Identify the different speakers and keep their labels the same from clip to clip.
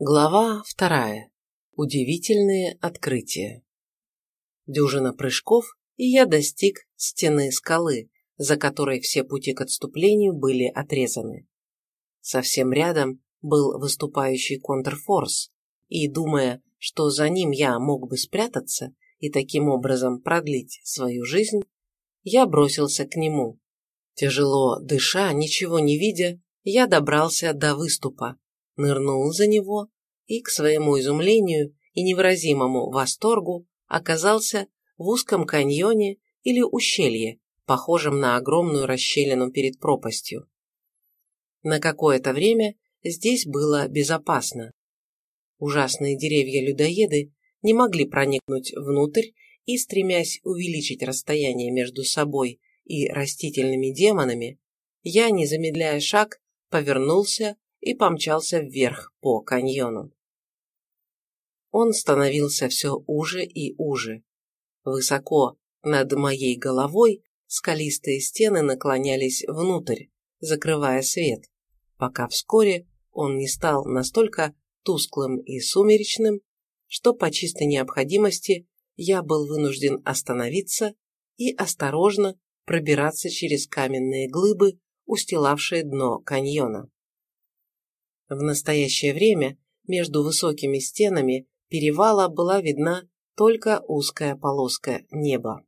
Speaker 1: Глава вторая. Удивительные открытия. Дюжина прыжков, и я достиг стены скалы, за которой все пути к отступлению были отрезаны. Совсем рядом был выступающий контрфорс, и, думая, что за ним я мог бы спрятаться и таким образом продлить свою жизнь, я бросился к нему. Тяжело дыша, ничего не видя, я добрался до выступа, нырнул за него и, к своему изумлению и невыразимому восторгу, оказался в узком каньоне или ущелье, похожем на огромную расщелину перед пропастью. На какое-то время здесь было безопасно. Ужасные деревья-людоеды не могли проникнуть внутрь и, стремясь увеличить расстояние между собой и растительными демонами, я, не замедляя шаг, повернулся и помчался вверх по каньону. Он становился все уже и уже. Высоко над моей головой скалистые стены наклонялись внутрь, закрывая свет, пока вскоре он не стал настолько тусклым и сумеречным, что по чистой необходимости я был вынужден остановиться и осторожно пробираться через каменные глыбы, устилавшие дно каньона. В настоящее время между высокими стенами перевала была видна только узкая полоска неба.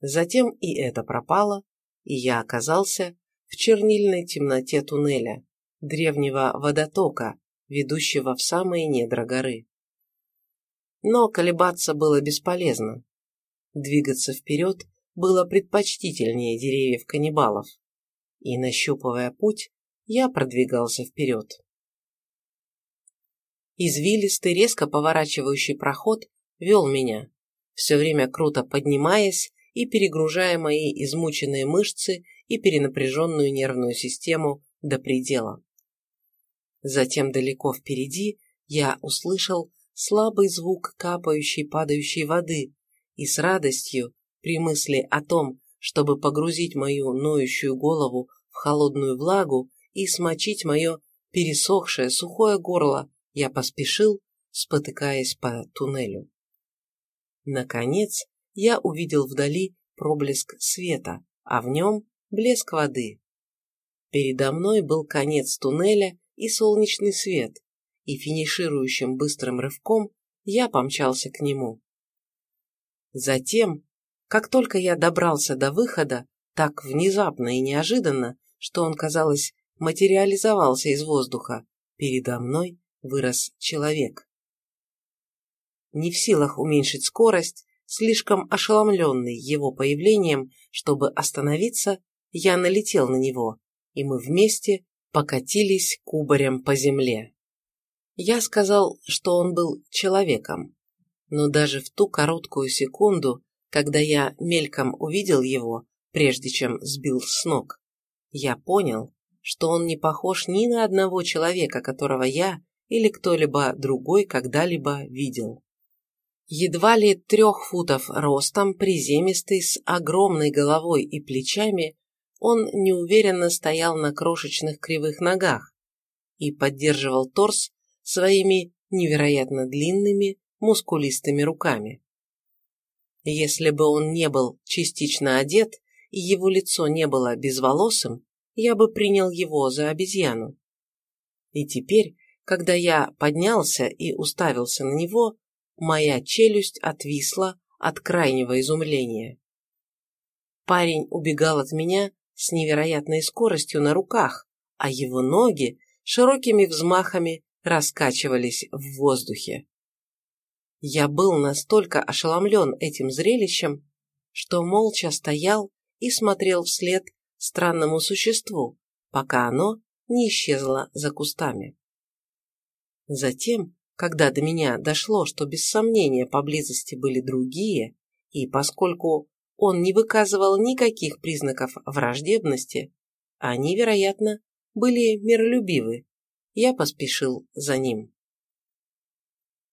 Speaker 1: Затем и это пропало, и я оказался в чернильной темноте туннеля, древнего водотока, ведущего в самые недра горы. Но колебаться было бесполезно. Двигаться вперед было предпочтительнее деревьев-каннибалов, и, нащупывая путь, я продвигался вперед. Извилистый, резко поворачивающий проход вел меня, все время круто поднимаясь и перегружая мои измученные мышцы и перенапряженную нервную систему до предела. Затем далеко впереди я услышал слабый звук капающей падающей воды и с радостью при мысли о том, чтобы погрузить мою ноющую голову в холодную влагу и смочить мое пересохшее сухое горло я поспешил, спотыкаясь по туннелю. Наконец, я увидел вдали проблеск света, а в нем блеск воды. Передо мной был конец туннеля и солнечный свет, и финиширующим быстрым рывком я помчался к нему. Затем, как только я добрался до выхода, так внезапно и неожиданно, что он, казалось, материализовался из воздуха, передо мной вырос человек. Не в силах уменьшить скорость, слишком ошеломленный его появлением, чтобы остановиться, я налетел на него, и мы вместе покатились кубарем по земле. Я сказал, что он был человеком, но даже в ту короткую секунду, когда я мельком увидел его, прежде чем сбил с ног, я понял, что он не похож ни на одного человека, которого я или кто-либо другой когда-либо видел. Едва ли трех футов ростом, приземистый, с огромной головой и плечами, он неуверенно стоял на крошечных кривых ногах и поддерживал торс своими невероятно длинными, мускулистыми руками. Если бы он не был частично одет и его лицо не было безволосым, я бы принял его за обезьяну. И теперь, когда я поднялся и уставился на него, моя челюсть отвисла от крайнего изумления. Парень убегал от меня с невероятной скоростью на руках, а его ноги широкими взмахами раскачивались в воздухе. Я был настолько ошеломлен этим зрелищем, что молча стоял и смотрел вслед странному существу, пока оно не исчезло за кустами. Затем, когда до меня дошло, что без сомнения поблизости были другие, и поскольку он не выказывал никаких признаков враждебности, они, вероятно, были миролюбивы, я поспешил за ним.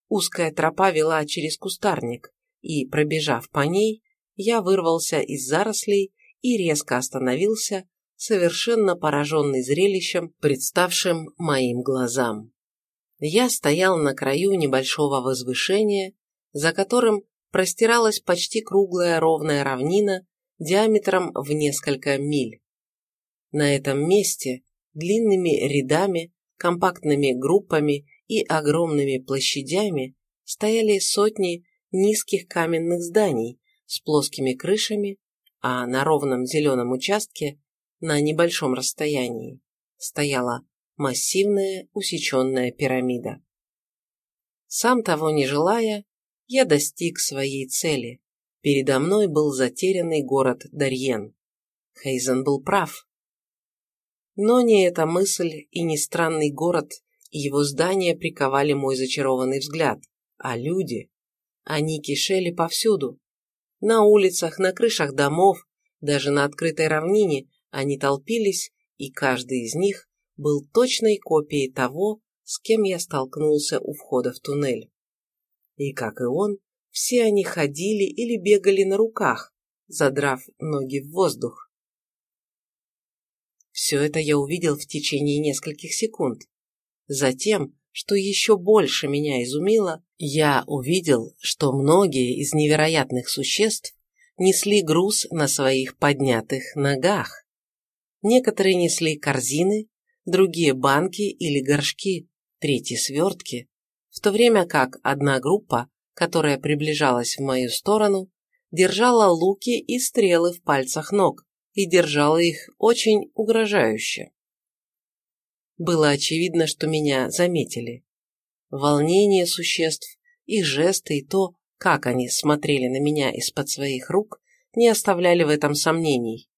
Speaker 1: Узкая тропа вела через кустарник, и, пробежав по ней, я вырвался из зарослей и резко остановился, совершенно пораженный зрелищем, представшим моим глазам. Я стоял на краю небольшого возвышения, за которым простиралась почти круглая ровная равнина диаметром в несколько миль. На этом месте длинными рядами, компактными группами и огромными площадями стояли сотни низких каменных зданий с плоскими крышами, а на ровном зеленом участке на небольшом расстоянии стояла массивная усеченная пирамида. Сам того не желая, я достиг своей цели. Передо мной был затерянный город Дарьен. Хейзен был прав. Но не эта мысль и не странный город и его здания приковали мой зачарованный взгляд, а люди. Они кишели повсюду. На улицах, на крышах домов, даже на открытой равнине они толпились, и каждый из них был точной копией того, с кем я столкнулся у входа в туннель. И, как и он, все они ходили или бегали на руках, задрав ноги в воздух. Все это я увидел в течение нескольких секунд. Затем, что еще больше меня изумило, я увидел, что многие из невероятных существ несли груз на своих поднятых ногах. Некоторые несли корзины, другие банки или горшки, третьи свертки, в то время как одна группа, которая приближалась в мою сторону, держала луки и стрелы в пальцах ног и держала их очень угрожающе. Было очевидно, что меня заметили. Волнение существ, их жесты и то, как они смотрели на меня из-под своих рук, не оставляли в этом сомнений.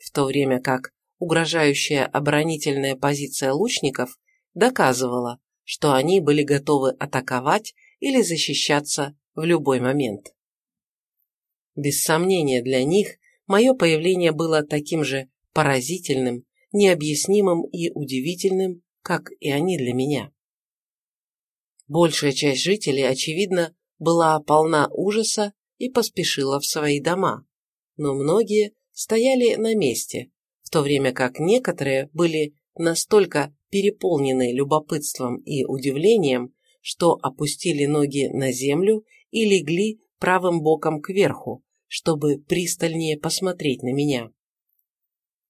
Speaker 1: В то время как угрожающая оборонительная позиция лучников доказывала, что они были готовы атаковать или защищаться в любой момент. Без сомнения для них мое появление было таким же поразительным, необъяснимым и удивительным, как и они для меня. Большая часть жителей, очевидно, была полна ужаса и поспешила в свои дома, но многие стояли на месте, то время как некоторые были настолько переполнены любопытством и удивлением, что опустили ноги на землю и легли правым боком кверху, чтобы пристальнее посмотреть на меня.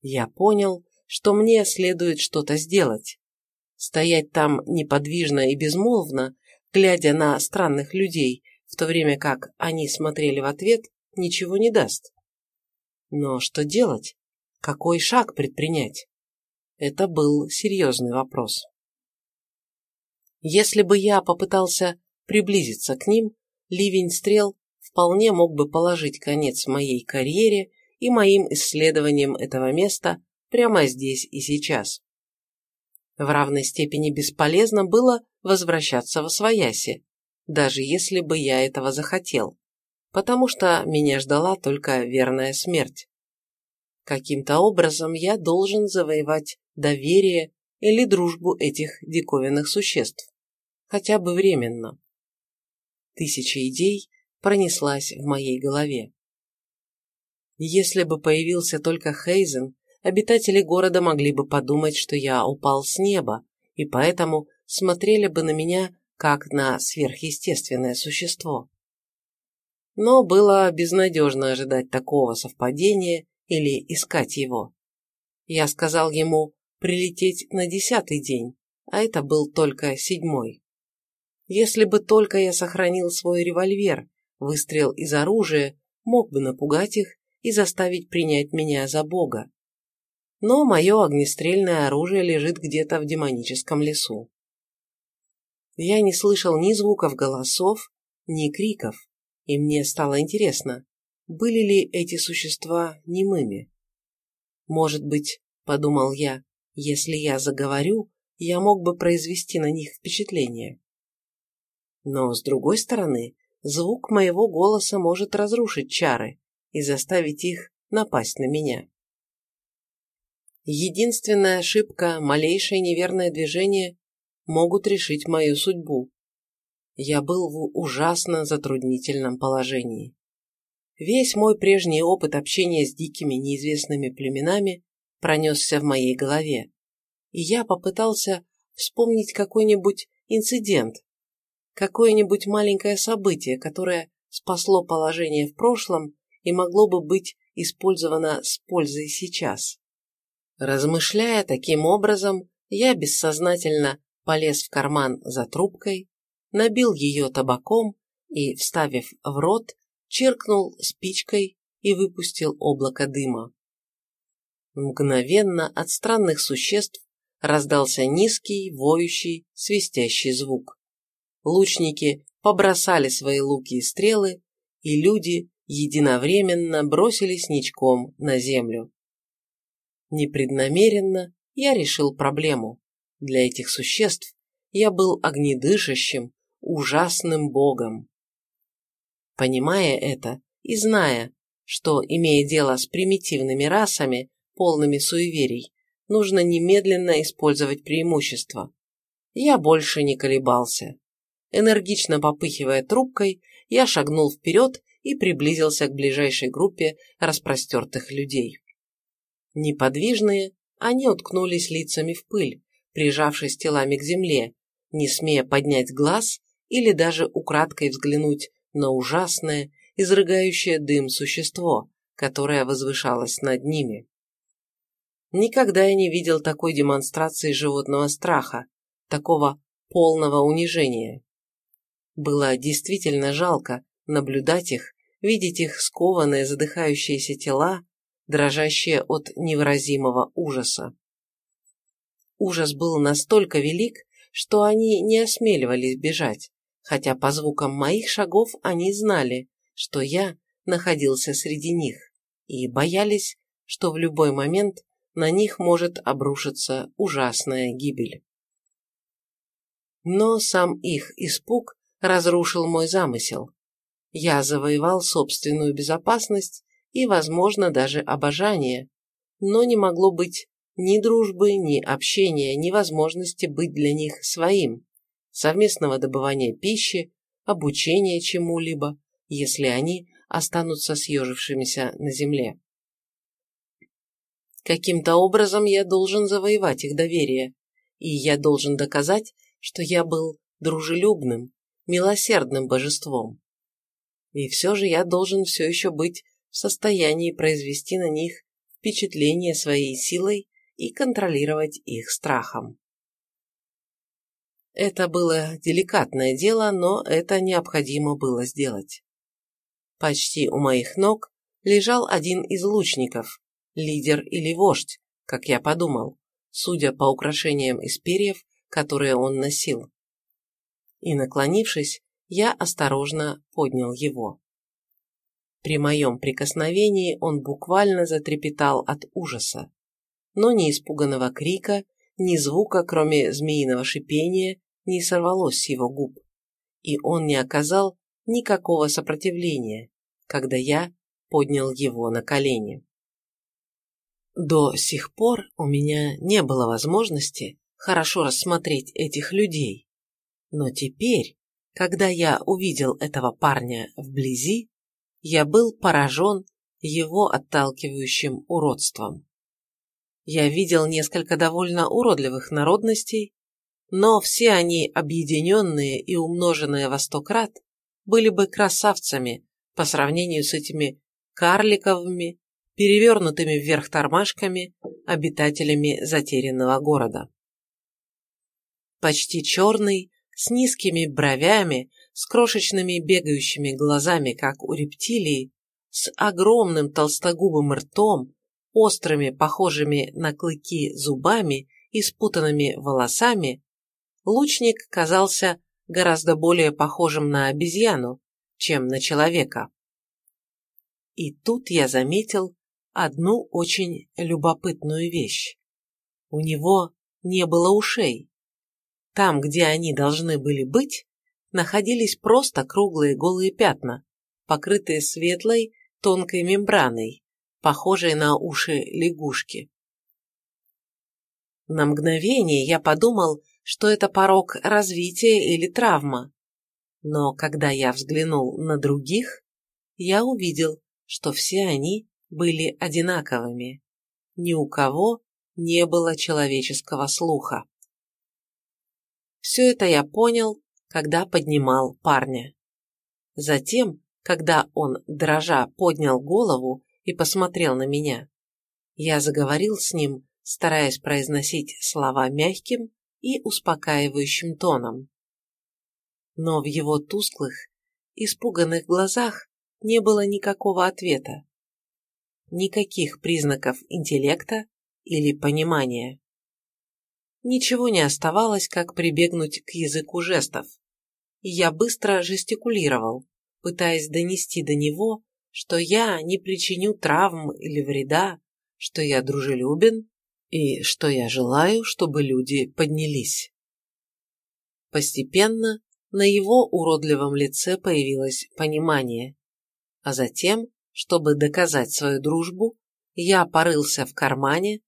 Speaker 1: Я понял, что мне следует что-то сделать. Стоять там неподвижно и безмолвно, глядя на странных людей, в то время как они смотрели в ответ, ничего не даст. Но что делать? Какой шаг предпринять? Это был серьезный вопрос. Если бы я попытался приблизиться к ним, ливень стрел вполне мог бы положить конец моей карьере и моим исследованиям этого места прямо здесь и сейчас. В равной степени бесполезно было возвращаться в Освояси, даже если бы я этого захотел, потому что меня ждала только верная смерть. Каким-то образом я должен завоевать доверие или дружбу этих диковинных существ, хотя бы временно. Тысяча идей пронеслась в моей голове. Если бы появился только Хейзен, обитатели города могли бы подумать, что я упал с неба, и поэтому смотрели бы на меня как на сверхъестественное существо. Но было безнадежно ожидать такого совпадения или искать его. Я сказал ему прилететь на десятый день, а это был только седьмой. Если бы только я сохранил свой револьвер, выстрел из оружия мог бы напугать их и заставить принять меня за бога. Но мое огнестрельное оружие лежит где-то в демоническом лесу. Я не слышал ни звуков голосов, ни криков, и мне стало интересно, были ли эти существа немыми. Может быть, подумал я, если я заговорю, я мог бы произвести на них впечатление. Но, с другой стороны, звук моего голоса может разрушить чары и заставить их напасть на меня. Единственная ошибка, малейшее неверное движение могут решить мою судьбу. Я был в ужасно затруднительном положении. Весь мой прежний опыт общения с дикими неизвестными племенами пронесся в моей голове, и я попытался вспомнить какой-нибудь инцидент, какое-нибудь маленькое событие, которое спасло положение в прошлом и могло бы быть использовано с пользой сейчас. Размышляя таким образом, я бессознательно полез в карман за трубкой, набил ее табаком и, вставив в рот, чиркнул спичкой и выпустил облако дыма. Мгновенно от странных существ раздался низкий, воющий, свистящий звук. Лучники побросали свои луки и стрелы, и люди единовременно бросились ничком на землю. Непреднамеренно я решил проблему. Для этих существ я был огнедышащим, ужасным богом. Понимая это и зная, что, имея дело с примитивными расами, полными суеверий, нужно немедленно использовать преимущество, я больше не колебался. Энергично попыхивая трубкой, я шагнул вперед и приблизился к ближайшей группе распростертых людей. Неподвижные, они уткнулись лицами в пыль, прижавшись телами к земле, не смея поднять глаз или даже украдкой взглянуть на ужасное, изрыгающее дым существо, которое возвышалось над ними. Никогда я не видел такой демонстрации животного страха, такого полного унижения. Было действительно жалко наблюдать их, видеть их скованные, задыхающиеся тела, дрожащие от невыразимого ужаса. Ужас был настолько велик, что они не осмеливались бежать, хотя по звукам моих шагов они знали, что я находился среди них, и боялись, что в любой момент на них может обрушиться ужасная гибель. Но сам их испуг разрушил мой замысел. Я завоевал собственную безопасность и, возможно, даже обожание, но не могло быть ни дружбы, ни общения, ни возможности быть для них своим, совместного добывания пищи, обучения чему-либо, если они останутся съежившимися на земле. Каким-то образом я должен завоевать их доверие, и я должен доказать, что я был дружелюбным, милосердным божеством. И все же я должен все еще быть в состоянии произвести на них впечатление своей силой и контролировать их страхом. Это было деликатное дело, но это необходимо было сделать. Почти у моих ног лежал один из лучников, лидер или вождь, как я подумал, судя по украшениям из перьев, которые он носил. И, наклонившись, я осторожно поднял его. При моем прикосновении он буквально затрепетал от ужаса, но ни испуганного крика, ни звука, кроме змеиного шипения, не сорвалось с его губ, и он не оказал никакого сопротивления, когда я поднял его на колени. До сих пор у меня не было возможности хорошо рассмотреть этих людей, но теперь, когда я увидел этого парня вблизи, я был поражен его отталкивающим уродством. Я видел несколько довольно уродливых народностей, но все они, объединенные и умноженные во сто крат, были бы красавцами по сравнению с этими карликовыми, перевернутыми вверх тормашками, обитателями затерянного города. Почти черный, с низкими бровями, с крошечными бегающими глазами, как у рептилии, с огромным толстогубым ртом, острыми, похожими на клыки зубами и спутанными волосами, лучник казался гораздо более похожим на обезьяну, чем на человека. И тут я заметил одну очень любопытную вещь. У него не было ушей. Там, где они должны были быть, находились просто круглые голые пятна, покрытые светлой тонкой мембраной, похожей на уши лягушки. На мгновение я подумал, что это порог развития или травма. Но когда я взглянул на других, я увидел, что все они были одинаковыми. Ни у кого не было человеческого слуха. Все это я понял, когда поднимал парня. Затем, когда он, дрожа, поднял голову и посмотрел на меня, я заговорил с ним, стараясь произносить слова мягким и успокаивающим тоном. Но в его тусклых, испуганных глазах не было никакого ответа, никаких признаков интеллекта или понимания. Ничего не оставалось, как прибегнуть к языку жестов, я быстро жестикулировал, пытаясь донести до него, что я не причиню травм или вреда, что я дружелюбен и что я желаю, чтобы люди поднялись. Постепенно на его уродливом лице появилось понимание, а затем, чтобы доказать свою дружбу, я порылся в кармане,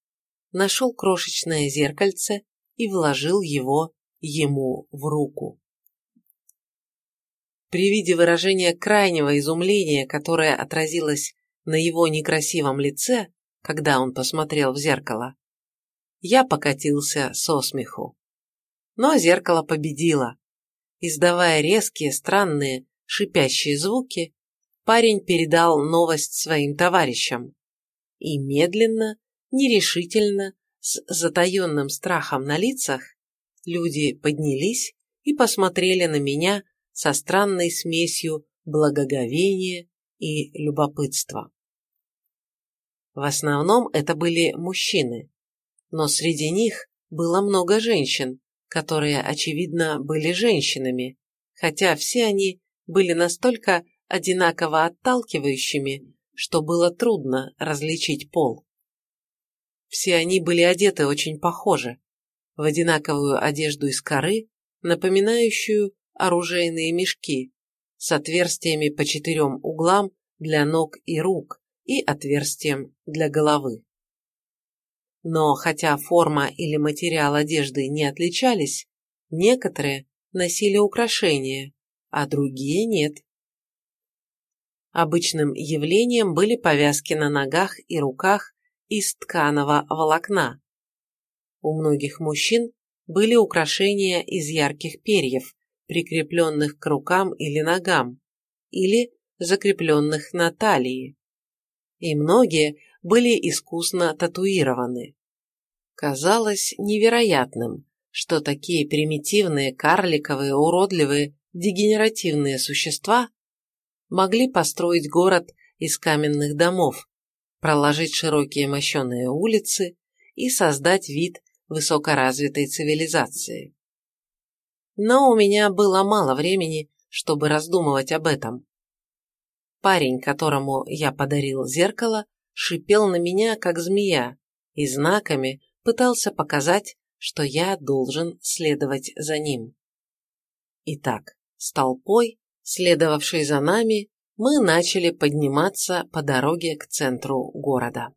Speaker 1: нашел крошечное зеркальце и вложил его ему в руку. При виде выражения крайнего изумления, которое отразилось на его некрасивом лице, когда он посмотрел в зеркало, я покатился со смеху. Но зеркало победило. Издавая резкие, странные, шипящие звуки, парень передал новость своим товарищам. И медленно, нерешительно, с затаенным страхом на лицах, люди поднялись и посмотрели на меня со странной смесью благоговения и любопытства. В основном это были мужчины, но среди них было много женщин, которые, очевидно, были женщинами, хотя все они были настолько одинаково отталкивающими, что было трудно различить пол. Все они были одеты очень похоже, в одинаковую одежду из коры, напоминающую оружейные мешки, с отверстиями по четырем углам для ног и рук и отверстием для головы. Но хотя форма или материал одежды не отличались, некоторые носили украшения, а другие нет. Обычным явлением были повязки на ногах и руках из тканого волокна. У многих мужчин были украшения из ярких перьев, прикрепленных к рукам или ногам, или закрепленных на талии. И многие были искусно татуированы. Казалось невероятным, что такие примитивные, карликовые, уродливые, дегенеративные существа могли построить город из каменных домов, проложить широкие мощеные улицы и создать вид высокоразвитой цивилизации. Но у меня было мало времени, чтобы раздумывать об этом. Парень, которому я подарил зеркало, шипел на меня, как змея, и знаками пытался показать, что я должен следовать за ним. Итак, с толпой, следовавшей за нами, мы начали подниматься по дороге к центру города.